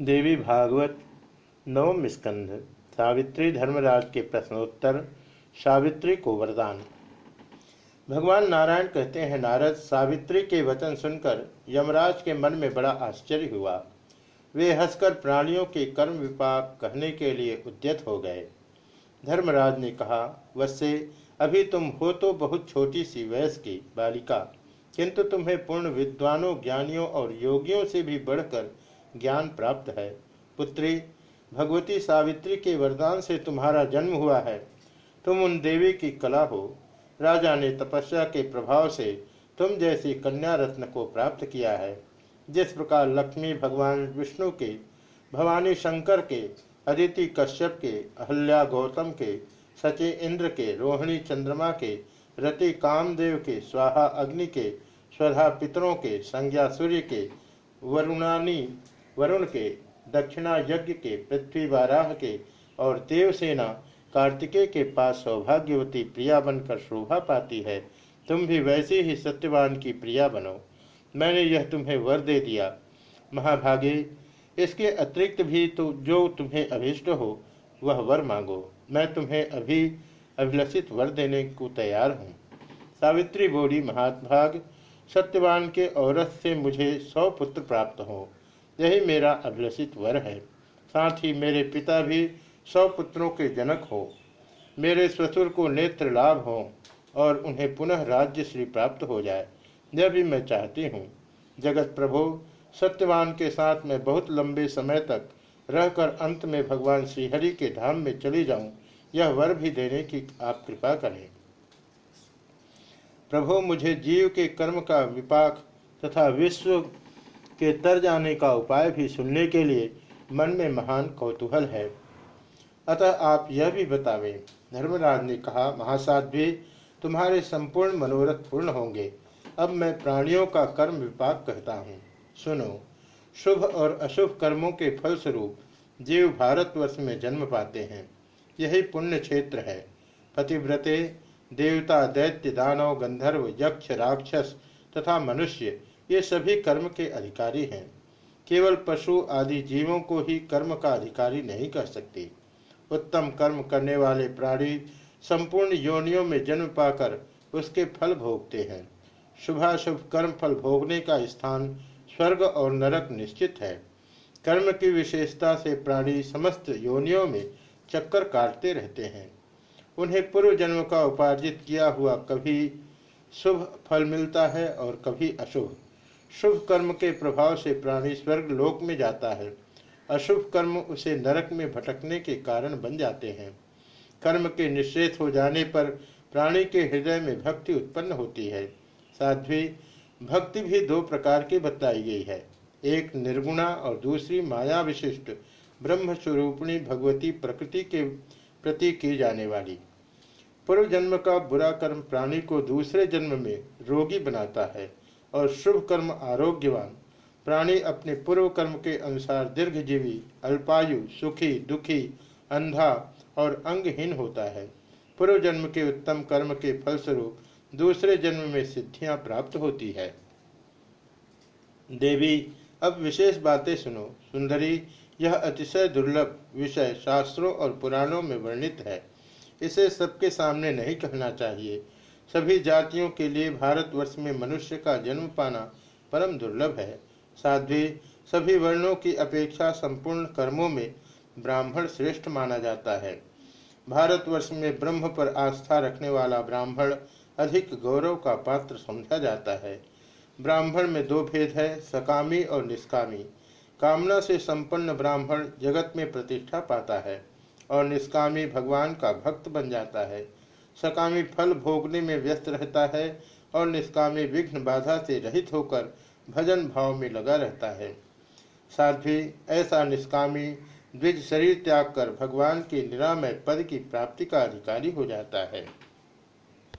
देवी भागवत, नवम स्कंध, सावित्री धर्मराज के प्रश्नोत्तर, सावित्री को वरदान। भगवान नारायण कहते हैं, नारद, सावित्री के वचन सुनकर यमराज के मन में बड़ा आश्चर्य हुआ। वे हंसकर प्राणियों के कर्म विपाक कहने के लिए उद्यत हो गए। धर्मराज ने कहा, वत्से, अभी तुम हो तो बहुत छोटी सी वयस की बालिका, किंतु तुम्हें पूर्ण विद्वानों, ज्ञानियों और योगियों से भी बढ़कर ज्ञान प्राप्त है। पुत्री, भगवती सावित्री के वरदान से तुम्हारा जन्म हुआ है। तुम उन देवी की कला हो। राजा ने तपस्या के प्रभाव से तुम जैसी कन्या रत्न को प्राप्त किया है। जिस प्रकार लक्ष्मी भगवान विष्णु के, भवानी शंकर के, अदिति कश्यप के, अहल्या गौतम के, सचे इंद्र के, रोहिणी चंद्रमा के, रति कामदेव के, स्वाहा अग्नि के, स्वधा पितरों के, संज्ञा सूर्य के, वरुणानी वरुण के, दक्षिणा यज्ञ के, पृथ्वी वाराह के और देवसेना कार्तिकेय के पास सौभाग्यवती प्रिया बनकर शोभा पाती है। तुम भी वैसे ही सत्यवान की प्रिया बनो। मैंने यह तुम्हें वर दे दिया। महाभागे, इसके अतिरिक्त भी तो जो तुम्हें अभिष्ट हो, वह वर मांगो। मैं तुम्हें अभी अभिलषित वर देने को तैयार हूँ। सावित्री बोली महात्भाग सत्यवान के औरत से मुझे सौ पुत्र प्राप्त हों। यही मेरा अभिलषित वर है। साथ ही मेरे पिता भी सौ पुत्रों के जनक हो। मेरे ससुर को नेत्र लाभ हो और उन्हें पुनः राज्य श्री प्राप्त हो जाए, यह भी मैं चाहती हूँ। जगत प्रभु, सत्यवान के साथ मैं बहुत लंबे समय तक रहकर अंत में भगवान श्रीहरि के धाम में चली जाऊँ, यह वर भी देने की आप कृपा करें। प्रभु, मुझे जीव के कर्म का विपाक तथा विश्व के तर जाने का उपाय भी सुनने के लिए मन में महान कौतूहल है। अतः आप यह भी बतावें, धर्मराज ने कहा, महासाध्वी, तुम्हारे संपूर्ण मनोरथ पूर्ण होंगे। अब मैं प्राणियों का कर्म विपाक कहता हूँ। सुनो, शुभ और अशुभ कर्मों के फलस्वरूप जीव भारतवर्ष में जन्म पाते हैं। यही पुण्य क्षेत्र है। पतिव्रते, देवता, दैत्य, दानव, गंधर्व, यक्ष, राक्षस तथा मनुष्य ये सभी कर्म के अधिकारी हैं। केवल पशु आदि जीवों को ही कर्म का अधिकारी नहीं कर सकते। उत्तम कर्म करने वाले प्राणी संपूर्ण योनियों में जन्म पाकर उसके फल भोगते हैं। शुभाशुभ कर्म फल भोगने का स्थान स्वर्ग और नरक निश्चित है। कर्म की विशेषता से प्राणी समस्त योनियों में चक्कर काटते रहते हैं। उन्हें पूर्व जन्म का उपार्जित किया हुआ कभी शुभ फल मिलता है और कभी अशुभ। शुभ कर्म के प्रभाव से प्राणी स्वर्ग लोक में जाता है। अशुभ कर्म उसे नरक में भटकने के कारण बन जाते हैं। कर्म के निश्चेत हो जाने पर प्राणी के हृदय में भक्ति उत्पन्न होती है। साध्वी, भक्ति भी दो प्रकार की बताई गई है। एक निर्गुणा और दूसरी माया विशिष्ट ब्रह्म स्वरूपणी भगवती प्रकृति के प्रति की जाने वाली। पूर्व जन्म का बुरा कर्म प्राणी को दूसरे जन्म में रोगी बनाता है। और शुभ कर्म आरोग्यवान। प्राणी अपने पूर्व कर्म के अनुसार दीर्घजीवी, अल्पायु, सुखी, दुखी, अंधा और अंगहीन होता है। पूर्व जन्म के उत्तम कर्म के फलस्वरूप दूसरे जन्म में सिद्धियाँ प्राप्त होती है। देवी, अब विशेष बातें सुनो। सुंदरी, यह अतिशय दुर्लभ विषय शास्त्रों और पुराणों में वर्णित है। इसे सबके सामने नहीं कहना चाहिए। सभी जातियों के लिए भारतवर्ष में मनुष्य का जन्म पाना परम दुर्लभ है। साध्वी, सभी वर्णों की अपेक्षा संपूर्ण कर्मों में ब्राह्मण श्रेष्ठ माना जाता है। भारतवर्ष में ब्रह्म पर आस्था रखने वाला ब्राह्मण अधिक गौरव का पात्र समझा जाता है। ब्राह्मण में दो भेद है, सकामी और निष्कामी। कामना से संपन्न ब्राह्मण जगत में प्रतिष्ठा पाता है और निष्कामी भगवान का भक्त बन जाता है। सकामी फल भोगने में व्यस्त रहता है और निष्कामी विघ्न बाधा से रहित होकर भजन भाव में लगा रहता है। साध्वी ऐसा निष्कामी द्विज शरीर त्याग कर भगवान के निरामय पद की प्राप्ति का अधिकारी हो जाता है।